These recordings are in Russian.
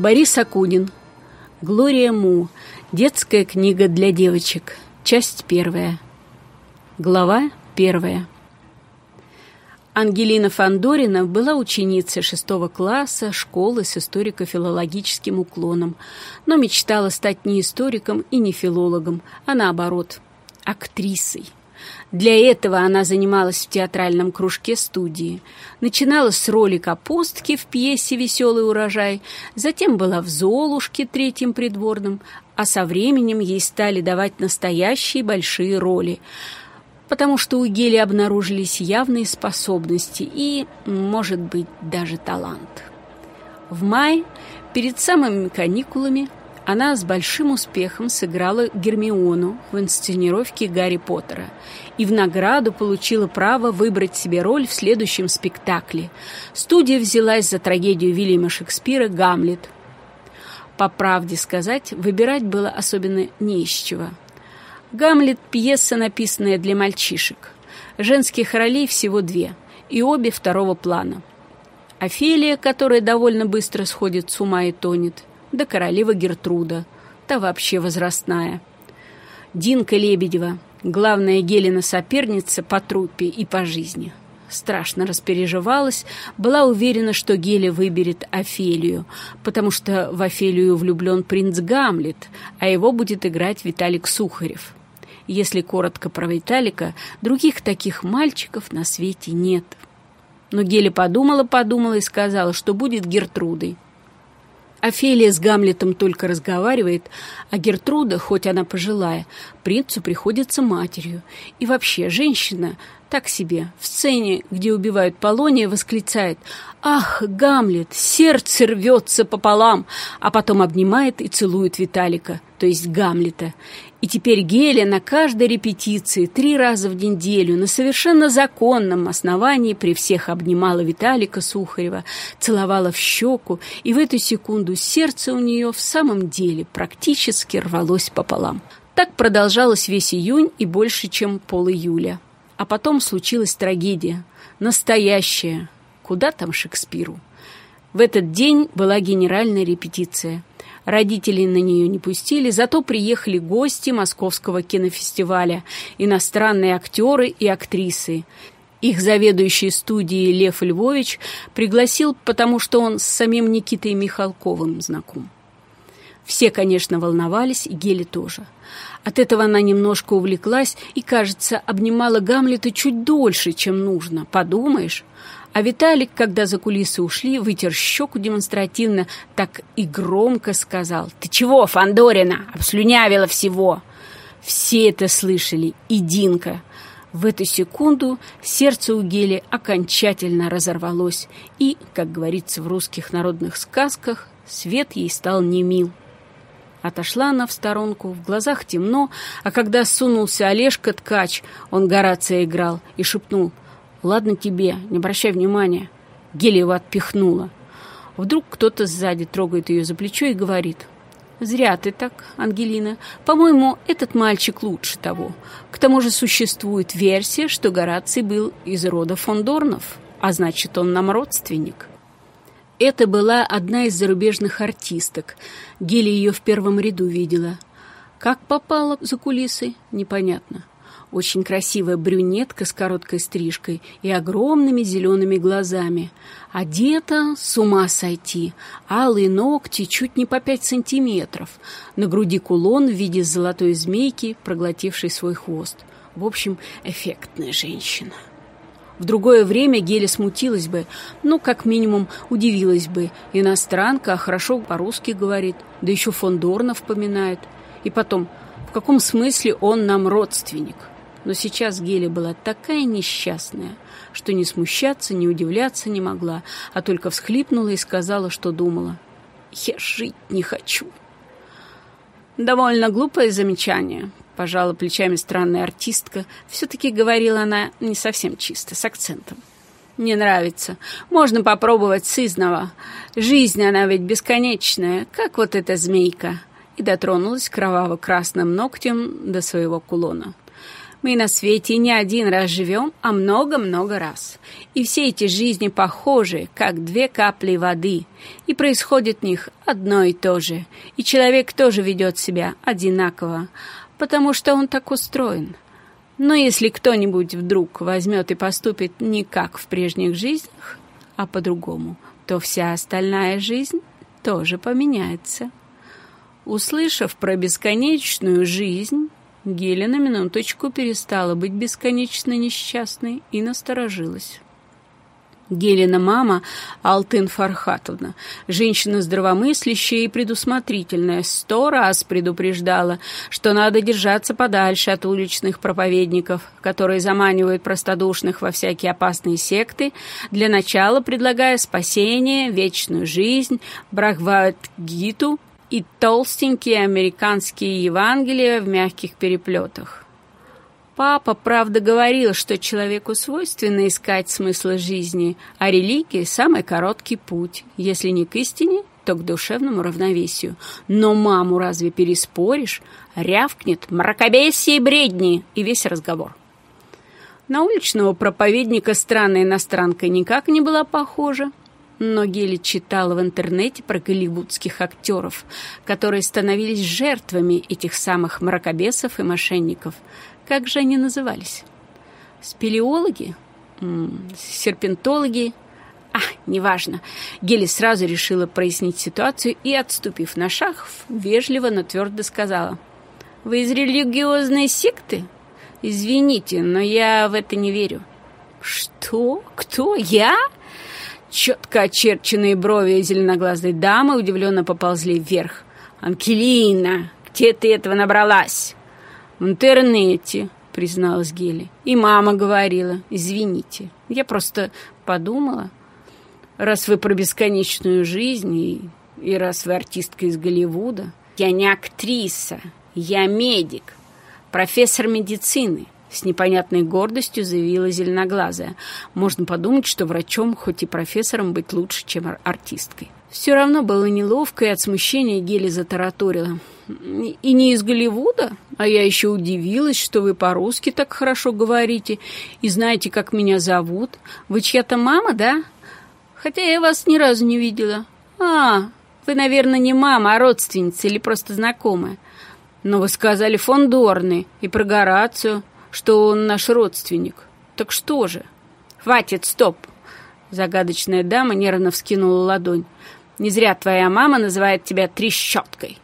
Борис Акунин. Глория Му. Детская книга для девочек. Часть первая. Глава первая. Ангелина Фандорина была ученицей шестого класса школы с историко-филологическим уклоном, но мечтала стать не историком и не филологом, а наоборот, актрисой. Для этого она занималась в театральном кружке студии. Начинала с роли капустки в пьесе «Веселый урожай», затем была в «Золушке» третьим придворным, а со временем ей стали давать настоящие большие роли, потому что у Гели обнаружились явные способности и, может быть, даже талант. В мае, перед самыми каникулами, она с большим успехом сыграла Гермиону в инсценировке Гарри Поттера и в награду получила право выбрать себе роль в следующем спектакле. Студия взялась за трагедию Вильяма Шекспира «Гамлет». По правде сказать, выбирать было особенно не из чего. «Гамлет» — пьеса, написанная для мальчишек. Женских ролей всего две, и обе второго плана. Офелия, которая довольно быстро сходит с ума и тонет — да королева Гертруда, та вообще возрастная. Динка Лебедева, главная Гелена соперница по трупе и по жизни. Страшно распереживалась, была уверена, что Геля выберет Офелию, потому что в Офелию влюблен принц Гамлет, а его будет играть Виталик Сухарев. Если коротко про Виталика, других таких мальчиков на свете нет. Но Геля подумала-подумала и сказала, что будет Гертрудой. Офелия с Гамлетом только разговаривает, а Гертруда, хоть она пожилая, принцу приходится матерью. И вообще, женщина так себе. В сцене, где убивают Полония, восклицает «Ах, Гамлет, сердце рвется пополам!» А потом обнимает и целует Виталика, то есть Гамлета. И теперь Геля на каждой репетиции три раза в неделю на совершенно законном основании при всех обнимала Виталика Сухарева, целовала в щеку, и в эту секунду сердце у нее в самом деле практически рвалось пополам. Так продолжалось весь июнь и больше, чем пол июля. А потом случилась трагедия. Настоящая. Куда там Шекспиру? В этот день была генеральная репетиция – Родителей на нее не пустили, зато приехали гости Московского кинофестиваля, иностранные актеры и актрисы. Их заведующий студией Лев Львович пригласил, потому что он с самим Никитой Михалковым знаком. Все, конечно, волновались, и Гели тоже. От этого она немножко увлеклась и, кажется, обнимала Гамлета чуть дольше, чем нужно. Подумаешь, а Виталик, когда за кулисы ушли, вытер щеку демонстративно, так и громко сказал. «Ты чего, Фандорина? Обслюнявила всего!» Все это слышали, и Динка. В эту секунду сердце у Гели окончательно разорвалось, и, как говорится в русских народных сказках, свет ей стал немил. Отошла она в сторонку, в глазах темно, а когда сунулся Олежка Ткач, он Горация играл, и шепнул «Ладно тебе, не обращай внимания». Гелиева отпихнула. Вдруг кто-то сзади трогает ее за плечо и говорит «Зря ты так, Ангелина. По-моему, этот мальчик лучше того. К тому же существует версия, что Гораций был из рода фондорнов, а значит, он нам родственник». Это была одна из зарубежных артисток. Гели ее в первом ряду видела. Как попала за кулисы, непонятно. Очень красивая брюнетка с короткой стрижкой и огромными зелеными глазами. Одета с ума сойти. Алые ногти чуть не по пять сантиметров. На груди кулон в виде золотой змейки, проглотившей свой хвост. В общем, эффектная женщина. В другое время Геля смутилась бы, ну, как минимум, удивилась бы. Иностранка, а хорошо по-русски говорит, да еще Фондорнов поминает. И потом, в каком смысле он нам родственник? Но сейчас Геля была такая несчастная, что не смущаться, не удивляться не могла, а только всхлипнула и сказала, что думала. «Я жить не хочу». «Довольно глупое замечание», — пожала плечами странная артистка. Все-таки говорила она не совсем чисто, с акцентом. «Не нравится. Можно попробовать сызнова. Жизнь, она ведь бесконечная, как вот эта змейка». И дотронулась кроваво-красным ногтем до своего кулона. Мы на свете не один раз живем, а много-много раз. И все эти жизни похожи, как две капли воды. И происходит в них одно и то же. И человек тоже ведет себя одинаково, потому что он так устроен. Но если кто-нибудь вдруг возьмет и поступит не как в прежних жизнях, а по-другому, то вся остальная жизнь тоже поменяется. Услышав про бесконечную жизнь, Геля на минуточку перестала быть бесконечно несчастной и насторожилась. Гелина мама Алтын Фархатовна, женщина здравомыслящая и предусмотрительная, сто раз предупреждала, что надо держаться подальше от уличных проповедников, которые заманивают простодушных во всякие опасные секты, для начала предлагая спасение, вечную жизнь, Брахват-гиту и толстенькие американские Евангелия в мягких переплетах. Папа, правда, говорил, что человеку свойственно искать смысл жизни, а религия – самый короткий путь, если не к истине, то к душевному равновесию. Но маму разве переспоришь? Рявкнет «мракобесие и бредни» и весь разговор. На уличного проповедника странная иностранка никак не была похожа. Но Гели читала в интернете про голливудских актеров, которые становились жертвами этих самых мракобесов и мошенников. Как же они назывались? Спелеологи? Серпентологи? А, неважно. Гели сразу решила прояснить ситуацию и, отступив на шаг, вежливо, но твердо сказала. «Вы из религиозной секты? Извините, но я в это не верю». «Что? Кто? Я?» Четко очерченные брови зеленоглазой дамы удивленно поползли вверх. «Анкелина, где ты этого набралась?» «В интернете», — призналась Гели. «И мама говорила. Извините, я просто подумала, раз вы про бесконечную жизнь и, и раз вы артистка из Голливуда, я не актриса, я медик, профессор медицины». С непонятной гордостью заявила зеленоглазая. Можно подумать, что врачом, хоть и профессором, быть лучше, чем артисткой. Все равно было неловко, и от смущения Гели затараторила. «И не из Голливуда? А я еще удивилась, что вы по-русски так хорошо говорите и знаете, как меня зовут. Вы чья-то мама, да? Хотя я вас ни разу не видела. А, вы, наверное, не мама, а родственница или просто знакомая. Но вы сказали фон Дорны и про Горацию что он наш родственник. Так что же? Хватит, стоп!» Загадочная дама нервно вскинула ладонь. «Не зря твоя мама называет тебя трещоткой».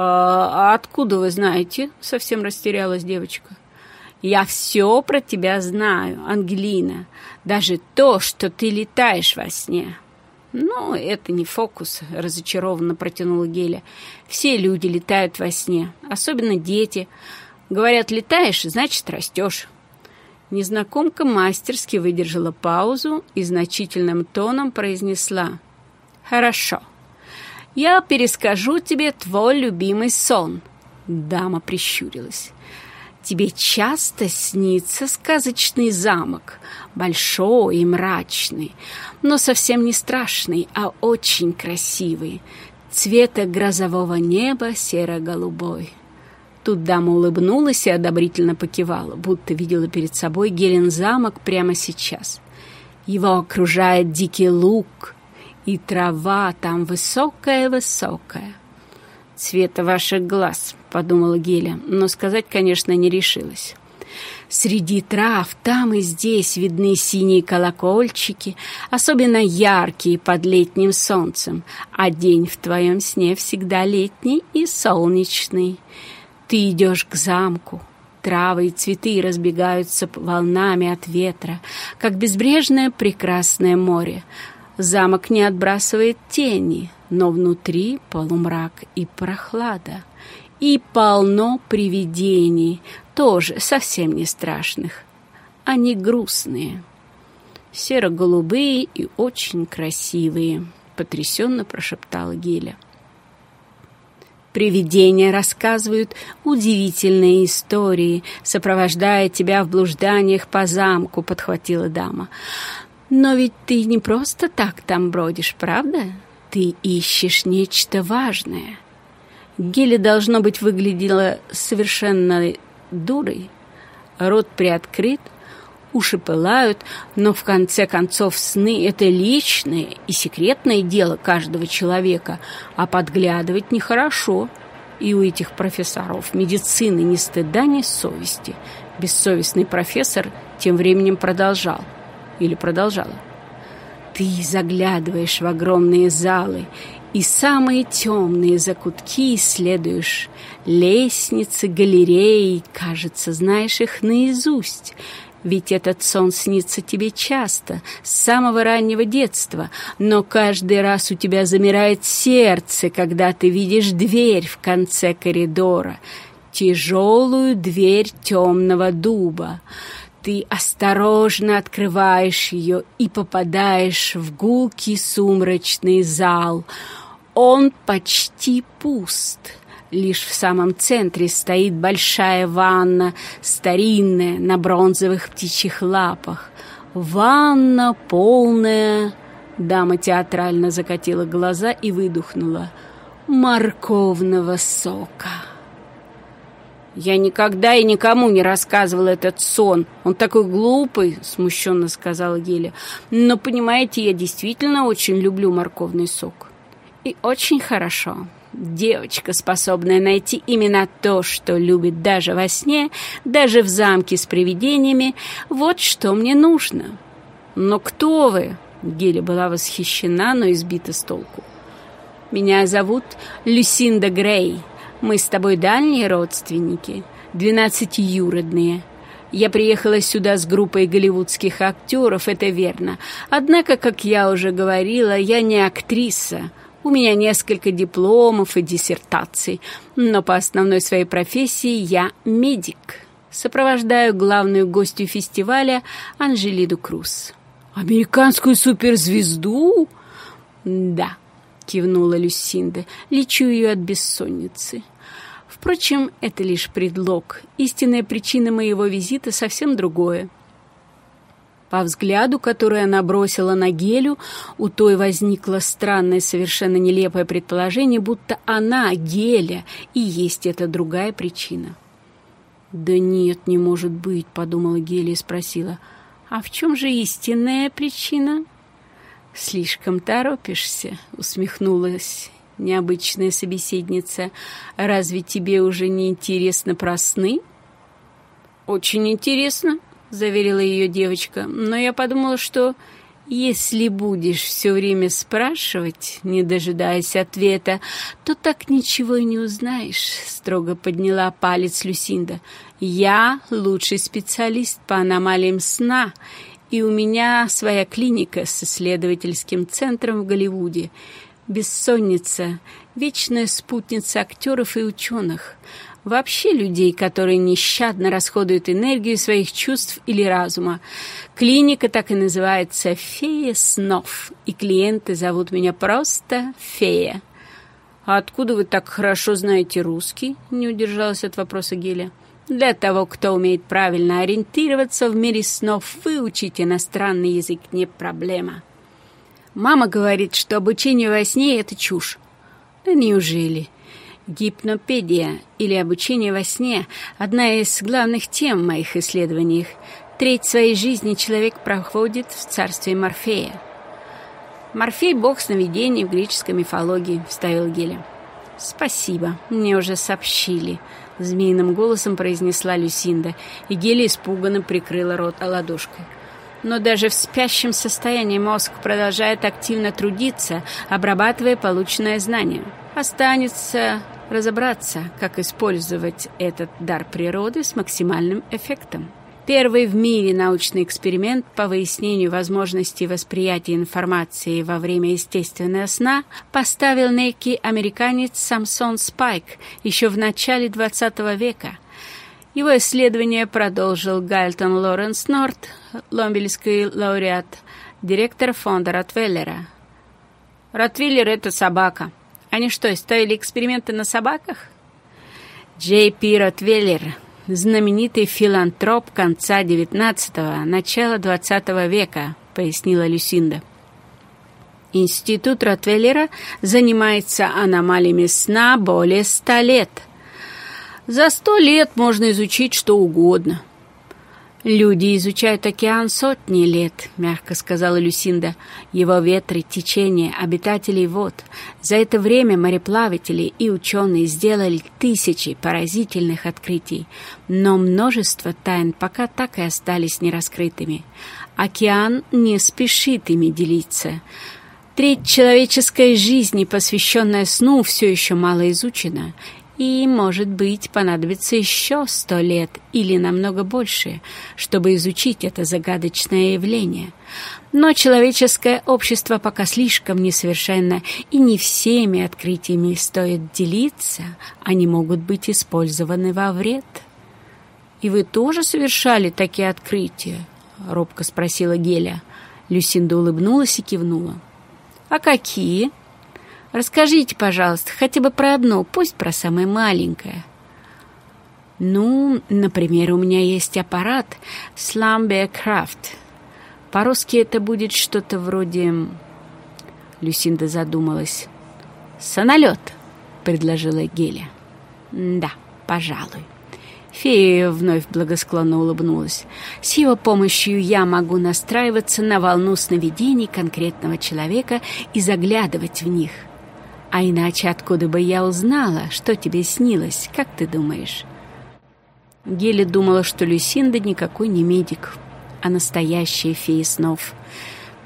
«А, «А откуда вы знаете?» — совсем растерялась девочка. «Я все про тебя знаю, Ангелина. Даже то, что ты летаешь во сне». «Ну, это не фокус», — разочарованно протянула Геля. «Все люди летают во сне, особенно дети». Говорят, летаешь, значит, растешь. Незнакомка мастерски выдержала паузу и значительным тоном произнесла. «Хорошо. Я перескажу тебе твой любимый сон». Дама прищурилась. «Тебе часто снится сказочный замок, большой и мрачный, но совсем не страшный, а очень красивый, цвета грозового неба серо-голубой». Тут дама улыбнулась и одобрительно покивала, будто видела перед собой Гелен замок прямо сейчас. Его окружает дикий луг, и трава там высокая-высокая. «Цвета ваших глаз», — подумала Геля, но сказать, конечно, не решилась. Среди трав там и здесь видны синие колокольчики, особенно яркие под летним солнцем, а день в твоем сне всегда летний и солнечный. Ты идешь к замку. Травы и цветы разбегаются волнами от ветра, как безбрежное прекрасное море. Замок не отбрасывает тени, но внутри полумрак и прохлада. И полно привидений, тоже совсем не страшных. Они грустные, серо-голубые и очень красивые, потрясенно прошептала Геля. Привидения рассказывают удивительные истории, сопровождая тебя в блужданиях по замку, подхватила дама. Но ведь ты не просто так там бродишь, правда? Ты ищешь нечто важное. Геля, должно быть, выглядела совершенно дурой, рот приоткрыт, уши пылают, но в конце концов сны – это личное и секретное дело каждого человека, а подглядывать нехорошо. И у этих профессоров медицины ни стыда, ни совести. Бессовестный профессор тем временем продолжал. Или продолжала. Ты заглядываешь в огромные залы и самые темные закутки исследуешь. Лестницы, галереи, кажется, знаешь их наизусть – ведь этот сон снится тебе часто, с самого раннего детства, но каждый раз у тебя замирает сердце, когда ты видишь дверь в конце коридора, тяжелую дверь темного дуба. Ты осторожно открываешь ее и попадаешь в гулкий сумрачный зал. Он почти пуст. Лишь в самом центре стоит большая ванна, старинная, на бронзовых птичьих лапах. Ванна полная... Дама театрально закатила глаза и выдохнула. Морковного сока. «Я никогда и никому не рассказывала этот сон. Он такой глупый», — смущенно сказала Геля. «Но, понимаете, я действительно очень люблю морковный сок. И очень хорошо». Девочка, способная найти именно то, что любит даже во сне, даже в замке с привидениями, вот что мне нужно. Но кто вы? Геля была восхищена, но избита с толку. Меня зовут Люсинда Грей. Мы с тобой дальние родственники, двенадцатиюродные. Я приехала сюда с группой голливудских актеров, это верно. Однако, как я уже говорила, я не актриса, у меня несколько дипломов и диссертаций, но по основной своей профессии я медик. Сопровождаю главную гостью фестиваля Анжелиду Круз. «Американскую суперзвезду?» «Да», — кивнула Люсинда, — «лечу ее от бессонницы». Впрочем, это лишь предлог. Истинная причина моего визита совсем другое. По взгляду, который она бросила на Гелю, у той возникло странное, совершенно нелепое предположение, будто она, Геля, и есть эта другая причина. «Да нет, не может быть», — подумала Геля и спросила, «а в чем же истинная причина?» «Слишком торопишься», — усмехнулась необычная собеседница. «Разве тебе уже не интересно про сны?» «Очень интересно», — заверила ее девочка. «Но я подумала, что если будешь все время спрашивать, не дожидаясь ответа, то так ничего и не узнаешь», — строго подняла палец Люсинда. «Я лучший специалист по аномалиям сна, и у меня своя клиника с исследовательским центром в Голливуде. Бессонница — вечная спутница актеров и ученых». Вообще людей, которые нещадно расходуют энергию своих чувств или разума. Клиника так и называется «Фея снов», и клиенты зовут меня просто «Фея». «А откуда вы так хорошо знаете русский?» — не удержалась от вопроса Геля. «Для того, кто умеет правильно ориентироваться в мире снов, выучить иностранный язык не проблема». Мама говорит, что обучение во сне — это чушь. Да неужели? Гипнопедия или обучение во сне – одна из главных тем в моих исследованиях. Треть своей жизни человек проходит в царстве Морфея. «Морфей – бог сновидений в греческой мифологии», – вставил Геля. «Спасибо, мне уже сообщили», – змеиным голосом произнесла Люсинда, и Геля испуганно прикрыла рот ладошкой. Но даже в спящем состоянии мозг продолжает активно трудиться, обрабатывая полученное знание. Останется разобраться, как использовать этот дар природы с максимальным эффектом. Первый в мире научный эксперимент по выяснению возможности восприятия информации во время естественного сна поставил некий американец Самсон Спайк еще в начале XX века. Его исследование продолжил Гальтон Лоренс Норт, ломбельский лауреат, директор фонда Ротвеллера. Ротвиллер — это собака — они что, ставили эксперименты на собаках? Джей Пи Ротвеллер, знаменитый филантроп конца XIX – начала XX века, пояснила Люсинда. Институт Ротвеллера занимается аномалиями сна более ста лет. За сто лет можно изучить что угодно. «Люди изучают океан сотни лет», — мягко сказала Люсинда. «Его ветры, течения, обитателей вод. За это время мореплаватели и ученые сделали тысячи поразительных открытий, но множество тайн пока так и остались нераскрытыми. Океан не спешит ими делиться». Треть человеческой жизни, посвященная сну, все еще мало изучена, и, может быть, понадобится еще сто лет или намного больше, чтобы изучить это загадочное явление. Но человеческое общество пока слишком несовершенно, и не всеми открытиями стоит делиться, они могут быть использованы во вред. «И вы тоже совершали такие открытия?» — робко спросила Геля. Люсинда улыбнулась и кивнула. «А какие?» Расскажите, пожалуйста, хотя бы про одно, пусть про самое маленькое. Ну, например, у меня есть аппарат Slumber Craft. По-русски это будет что-то вроде... Люсинда задумалась. «Сонолет», — предложила Геля. «Да, пожалуй». Фея вновь благосклонно улыбнулась. «С его помощью я могу настраиваться на волну сновидений конкретного человека и заглядывать в них. А иначе откуда бы я узнала, что тебе снилось, как ты думаешь?» Гели думала, что Люсинда никакой не медик, а настоящая фея снов,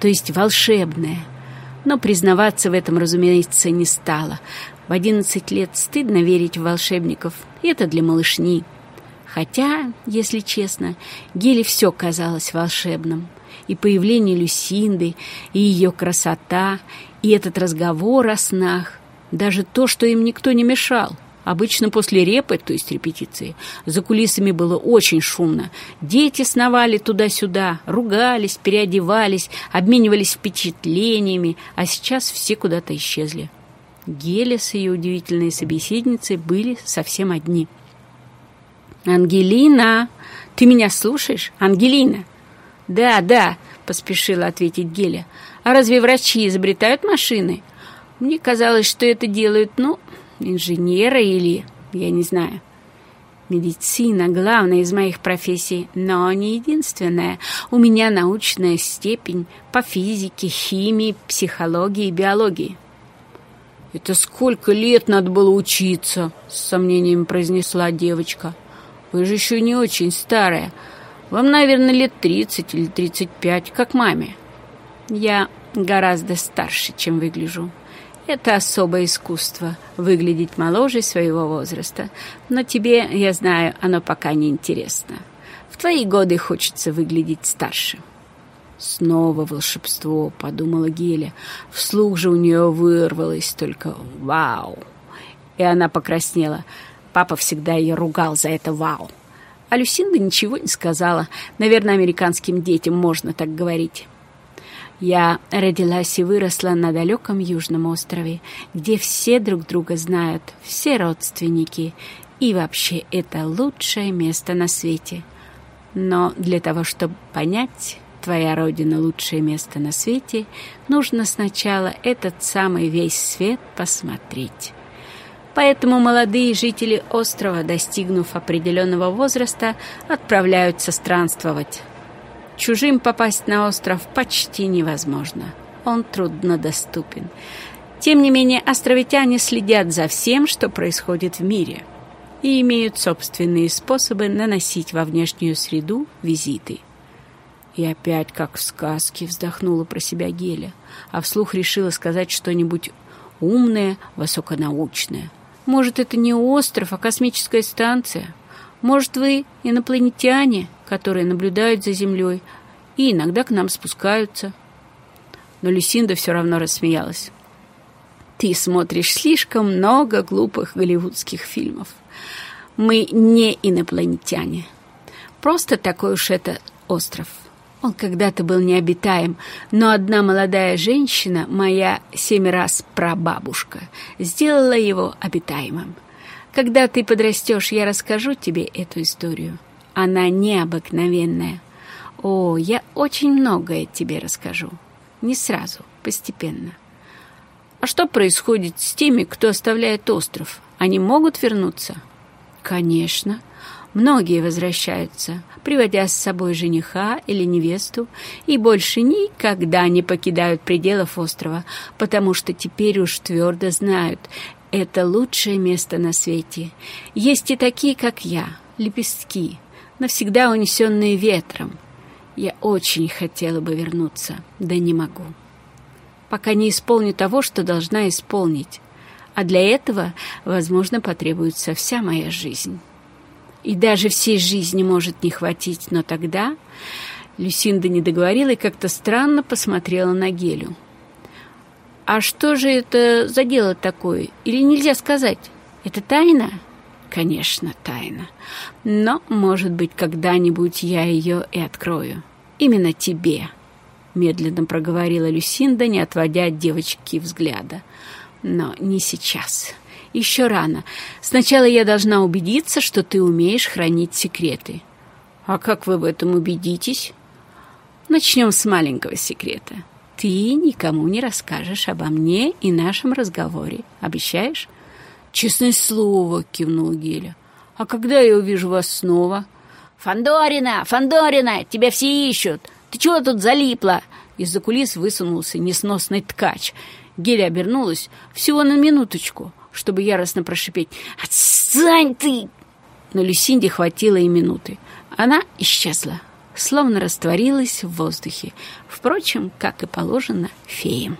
то есть волшебная. Но признаваться в этом, разумеется, не стала. В одиннадцать лет стыдно верить в волшебников, это для малышни. Хотя, если честно, Геле все казалось волшебным. И появление Люсинды, и ее красота, и этот разговор о снах, даже то, что им никто не мешал. Обычно после репы, то есть репетиции, за кулисами было очень шумно. Дети сновали туда-сюда, ругались, переодевались, обменивались впечатлениями, а сейчас все куда-то исчезли. Геля с ее удивительной собеседницей были совсем одни. «Ангелина! Ты меня слушаешь? Ангелина!» «Да, да!» — поспешила ответить Геля. А разве врачи изобретают машины? Мне казалось, что это делают, ну, инженеры или, я не знаю. Медицина – главная из моих профессий, но не единственная. У меня научная степень по физике, химии, психологии и биологии. «Это сколько лет надо было учиться?» – с сомнением произнесла девочка. «Вы же еще не очень старая. Вам, наверное, лет тридцать или тридцать пять, как маме». Я гораздо старше, чем выгляжу. Это особое искусство — выглядеть моложе своего возраста. Но тебе, я знаю, оно пока не интересно. В твои годы хочется выглядеть старше. Снова волшебство, подумала Геля. Вслух же у нее вырвалось только «Вау!». И она покраснела. Папа всегда ее ругал за это «Вау!». А Люсинда ничего не сказала. Наверное, американским детям можно так говорить. Я родилась и выросла на далеком южном острове, где все друг друга знают, все родственники, и вообще это лучшее место на свете. Но для того, чтобы понять, твоя родина лучшее место на свете, нужно сначала этот самый весь свет посмотреть. Поэтому молодые жители острова, достигнув определенного возраста, отправляются странствовать. Чужим попасть на остров почти невозможно. Он труднодоступен. Тем не менее, островитяне следят за всем, что происходит в мире, и имеют собственные способы наносить во внешнюю среду визиты. И опять, как в сказке, вздохнула про себя Геля, а вслух решила сказать что-нибудь умное, высоконаучное. Может, это не остров, а космическая станция? Может, вы инопланетяне, которые наблюдают за Землей и иногда к нам спускаются. Но Люсинда все равно рассмеялась. Ты смотришь слишком много глупых голливудских фильмов. Мы не инопланетяне. Просто такой уж это остров. Он когда-то был необитаем, но одна молодая женщина, моя семь раз прабабушка, сделала его обитаемым. Когда ты подрастешь, я расскажу тебе эту историю. Она необыкновенная. О, я очень многое тебе расскажу. Не сразу, постепенно. А что происходит с теми, кто оставляет остров? Они могут вернуться? Конечно. Многие возвращаются, приводя с собой жениха или невесту, и больше никогда не покидают пределов острова, потому что теперь уж твердо знают, это лучшее место на свете. Есть и такие, как я, лепестки, навсегда унесенные ветром. Я очень хотела бы вернуться, да не могу. Пока не исполню того, что должна исполнить. А для этого, возможно, потребуется вся моя жизнь. И даже всей жизни может не хватить, но тогда... Люсинда не договорила и как-то странно посмотрела на Гелю. «А что же это за дело такое? Или нельзя сказать? Это тайна?» «Конечно, тайна. Но, может быть, когда-нибудь я ее и открою. Именно тебе», — медленно проговорила Люсинда, не отводя от девочки взгляда. «Но не сейчас». Еще рано. Сначала я должна убедиться, что ты умеешь хранить секреты. А как вы в этом убедитесь? Начнем с маленького секрета. Ты никому не расскажешь обо мне и нашем разговоре. Обещаешь? Честное слово, кивнул Геля. А когда я увижу вас снова? Фандорина, Фандорина, тебя все ищут. Ты чего тут залипла? Из-за кулис высунулся несносный ткач. Геля обернулась всего на минуточку — чтобы яростно прошипеть «Отстань ты!». Но Люсинде хватило и минуты. Она исчезла, словно растворилась в воздухе. Впрочем, как и положено, феям.